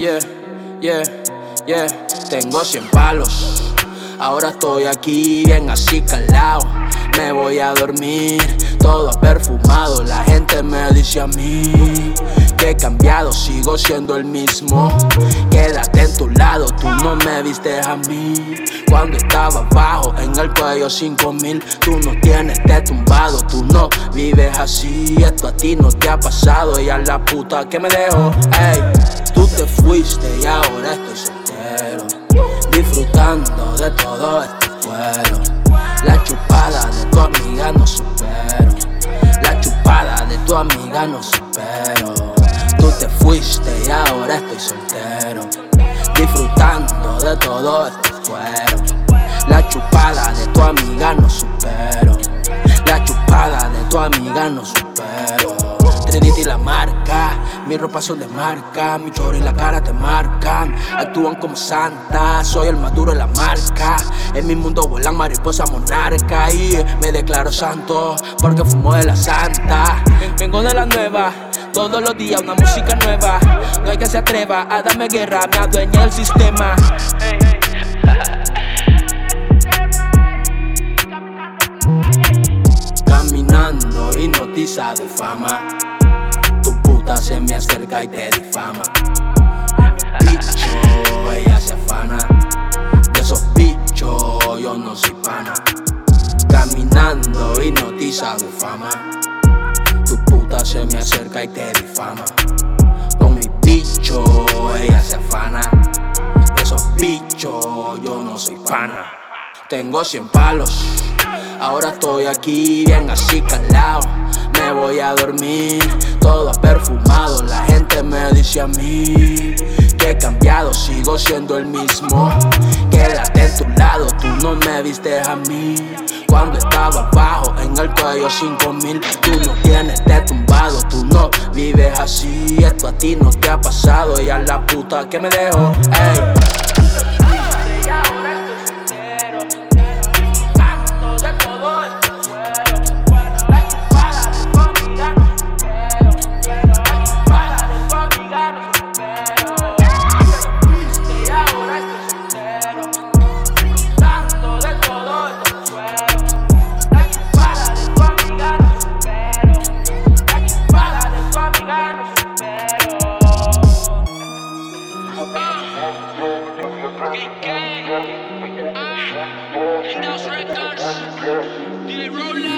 Yeah, yeah, yeah. Tengo 100 palos. Ahora estoy aquí bien así calado. Me voy a dormir, todo perfumado. La gente me dice a mí que he cambiado, sigo siendo el mismo. Quédate en tu lado, tú no me viste a mí. Cuando estaba abajo, en el cuello 5000, tú no tienes te tumbado, tú no vives así. Esto a ti no te ha pasado y a la puta que me dejó. Ey, tú te fuiste y ahora estoy soltero disfrutando de todo este cuero. La chupada de tu amiga no supero. La chupada de tu amiga no supero. Tú te fuiste y ahora estoy soltero. Disfrutando de todo este cuero. La chupada de tu amiga no supero. La chupada de tu amiga no supero. Trinity la marca, mi ropa son de marca, mi chorro y la cara te marcan. Actúan como santa, soy el maduro de la marca. En mi mundo vuelan mariposa monarca y me declaro santo porque fumo de la santa. Vengo de la nueva. Todos los días una música nueva. No hay que se atreva a darme guerra, me adueña el sistema. Caminando hipnotizado de fama. Tu puta se me acerca y te difama. Bicho, ella se afana. De esos bichos yo no soy pana. Caminando hipnotizado de fama. Tu puta se me acerca y te difama. Con mi bicho ella se afana. De esos bichos yo no soy pana. Tengo 100 palos. Ahora estoy aquí bien así calado. Me voy a dormir, todo perfumado. La gente me dice a mí que he cambiado, sigo siendo el mismo. Quédate en tu lado, tú no me viste a mí. Cuando estaba abajo, en el cuello 5000, tú no tienes te tumbado, tú no vives así. Esto a ti no te ha pasado y a la puta que me dejó. Ey. Records, DJ Rolex.